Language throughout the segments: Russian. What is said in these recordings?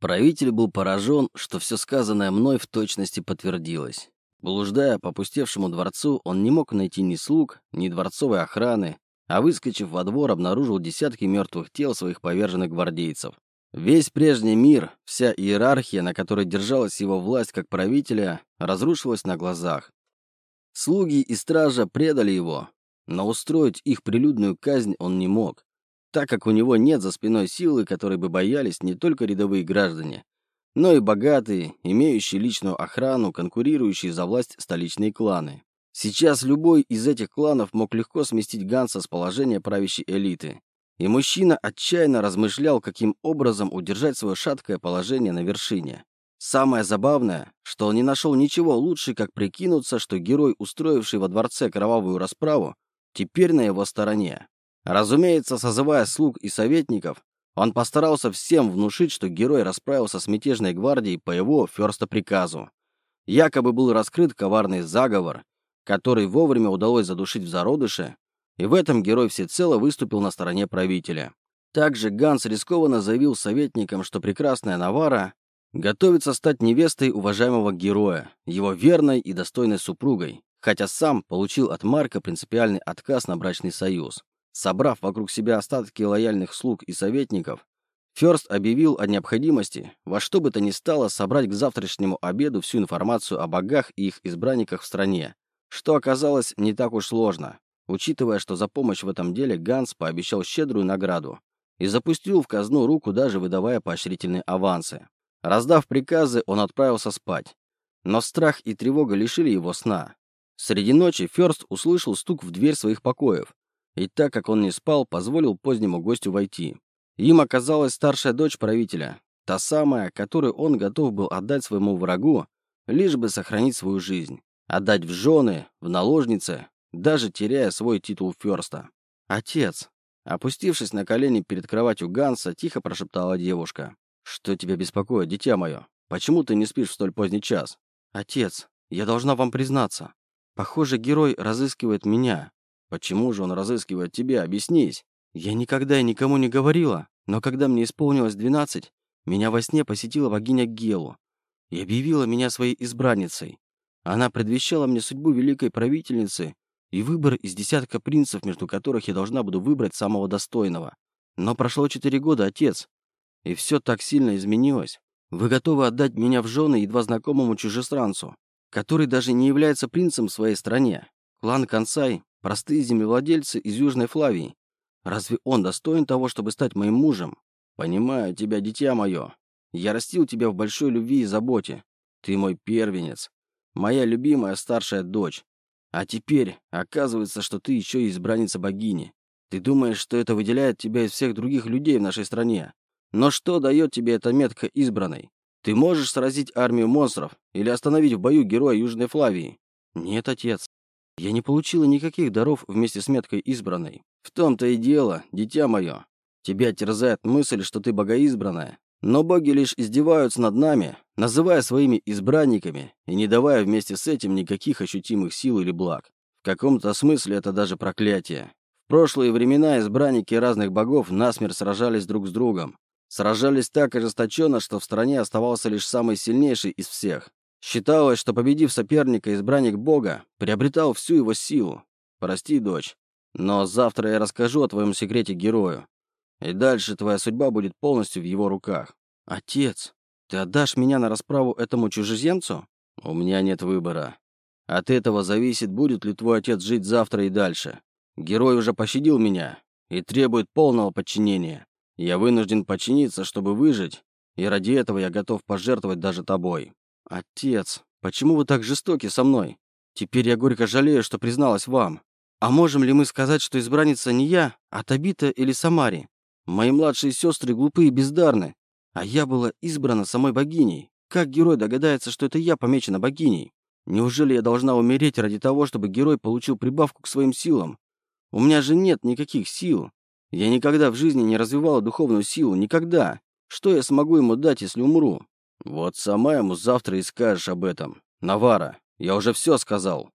Правитель был поражен, что все сказанное мной в точности подтвердилось. Блуждая по пустевшему дворцу, он не мог найти ни слуг, ни дворцовой охраны, а выскочив во двор, обнаружил десятки мертвых тел своих поверженных гвардейцев. Весь прежний мир, вся иерархия, на которой держалась его власть как правителя, разрушилась на глазах. Слуги и стража предали его, но устроить их прилюдную казнь он не мог, так как у него нет за спиной силы, которой бы боялись не только рядовые граждане, но и богатые, имеющие личную охрану, конкурирующие за власть столичные кланы. Сейчас любой из этих кланов мог легко сместить Ганса с положения правящей элиты. И мужчина отчаянно размышлял, каким образом удержать свое шаткое положение на вершине. Самое забавное, что он не нашел ничего лучше, как прикинуться, что герой, устроивший во дворце кровавую расправу, теперь на его стороне. Разумеется, созывая слуг и советников, он постарался всем внушить, что герой расправился с мятежной гвардией по его ферста приказу. Якобы был раскрыт коварный заговор, который вовремя удалось задушить в зародыше, и в этом герой всецело выступил на стороне правителя. Также Ганс рискованно заявил советникам, что прекрасная Навара готовится стать невестой уважаемого героя, его верной и достойной супругой, хотя сам получил от Марка принципиальный отказ на брачный союз. Собрав вокруг себя остатки лояльных слуг и советников, Ферст объявил о необходимости во что бы то ни стало собрать к завтрашнему обеду всю информацию о богах и их избранниках в стране, что оказалось не так уж сложно, учитывая, что за помощь в этом деле Ганс пообещал щедрую награду и запустил в казну руку, даже выдавая поощрительные авансы. Раздав приказы, он отправился спать. Но страх и тревога лишили его сна. Среди ночи Ферст услышал стук в дверь своих покоев и так как он не спал, позволил позднему гостю войти. Им оказалась старшая дочь правителя, та самая, которую он готов был отдать своему врагу, лишь бы сохранить свою жизнь. Отдать в жены, в наложницы, даже теряя свой титул ферста. «Отец!» Опустившись на колени перед кроватью Ганса, тихо прошептала девушка. «Что тебя беспокоит, дитя мое? Почему ты не спишь в столь поздний час?» «Отец, я должна вам признаться. Похоже, герой разыскивает меня. Почему же он разыскивает тебя? Объяснись. Я никогда и никому не говорила, но когда мне исполнилось двенадцать, меня во сне посетила богиня Гелу и объявила меня своей избранницей. Она предвещала мне судьбу великой правительницы и выбор из десятка принцев, между которых я должна буду выбрать самого достойного. Но прошло четыре года, отец, и все так сильно изменилось. Вы готовы отдать меня в жены едва знакомому чужестранцу, который даже не является принцем в своей стране. Клан Консай Простые землевладельцы из Южной Флавии. Разве он достоин того, чтобы стать моим мужем? Понимаю тебя, дитя мое. Я растил тебя в большой любви и заботе. Ты мой первенец. Моя любимая старшая дочь. А теперь оказывается, что ты еще и избранница богини. Ты думаешь, что это выделяет тебя из всех других людей в нашей стране. Но что дает тебе эта метка избранной? Ты можешь сразить армию монстров или остановить в бою героя Южной Флавии? Нет, отец. Я не получила никаких даров вместе с меткой избранной. В том-то и дело, дитя мое. Тебя терзает мысль, что ты богоизбранная. Но боги лишь издеваются над нами, называя своими избранниками и не давая вместе с этим никаких ощутимых сил или благ. В каком-то смысле это даже проклятие. В прошлые времена избранники разных богов насмерть сражались друг с другом. Сражались так ожесточенно, что в стране оставался лишь самый сильнейший из всех. Считалось, что победив соперника, избранник Бога приобретал всю его силу. Прости, дочь, но завтра я расскажу о твоем секрете герою. И дальше твоя судьба будет полностью в его руках. Отец, ты отдашь меня на расправу этому чужеземцу? У меня нет выбора. От этого зависит, будет ли твой отец жить завтра и дальше. Герой уже пощадил меня и требует полного подчинения. Я вынужден подчиниться, чтобы выжить, и ради этого я готов пожертвовать даже тобой. «Отец, почему вы так жестоки со мной? Теперь я горько жалею, что призналась вам. А можем ли мы сказать, что избранница не я, а Табита или Самари? Мои младшие сестры глупы и бездарны, а я была избрана самой богиней. Как герой догадается, что это я помечена богиней? Неужели я должна умереть ради того, чтобы герой получил прибавку к своим силам? У меня же нет никаких сил. Я никогда в жизни не развивала духовную силу, никогда. Что я смогу ему дать, если умру? «Вот сама ему завтра и скажешь об этом. Навара, я уже все сказал.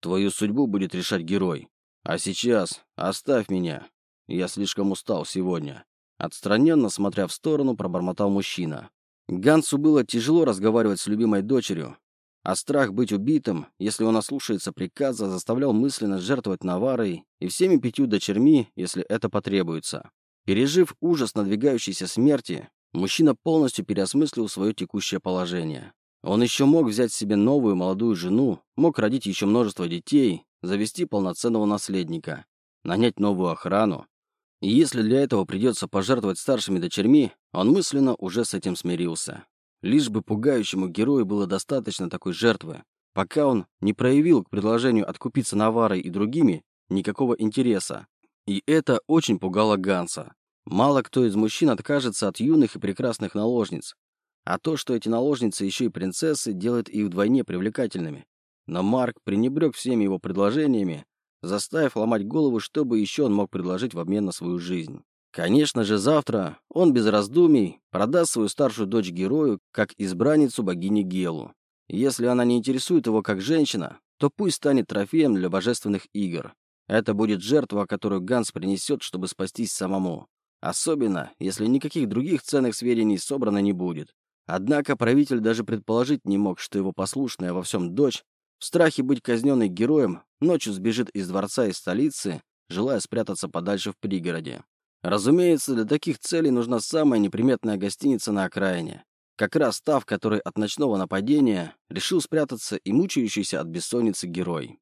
Твою судьбу будет решать герой. А сейчас оставь меня. Я слишком устал сегодня». Отстраненно, смотря в сторону, пробормотал мужчина. Гансу было тяжело разговаривать с любимой дочерью, а страх быть убитым, если он ослушается приказа, заставлял мысленно жертвовать Наварой и всеми пятью дочерьми, если это потребуется. Пережив ужас надвигающейся смерти, мужчина полностью переосмыслил свое текущее положение. Он еще мог взять себе новую молодую жену, мог родить еще множество детей, завести полноценного наследника, нанять новую охрану. И если для этого придется пожертвовать старшими дочерьми, он мысленно уже с этим смирился. Лишь бы пугающему герою было достаточно такой жертвы, пока он не проявил к предложению откупиться Наварой и другими никакого интереса. И это очень пугало Ганса. Мало кто из мужчин откажется от юных и прекрасных наложниц. А то, что эти наложницы еще и принцессы, делает их вдвойне привлекательными. Но Марк пренебрег всеми его предложениями, заставив ломать голову, что бы еще он мог предложить в обмен на свою жизнь. Конечно же, завтра он без раздумий продаст свою старшую дочь герою как избранницу богини Гелу. Если она не интересует его как женщина, то пусть станет трофеем для божественных игр. Это будет жертва, которую Ганс принесет, чтобы спастись самому. Особенно, если никаких других ценных сведений собрано не будет. Однако правитель даже предположить не мог, что его послушная во всем дочь, в страхе быть казненной героем, ночью сбежит из дворца и столицы, желая спрятаться подальше в пригороде. Разумеется, для таких целей нужна самая неприметная гостиница на окраине. Как раз та, в которой от ночного нападения решил спрятаться и мучающийся от бессонницы герой.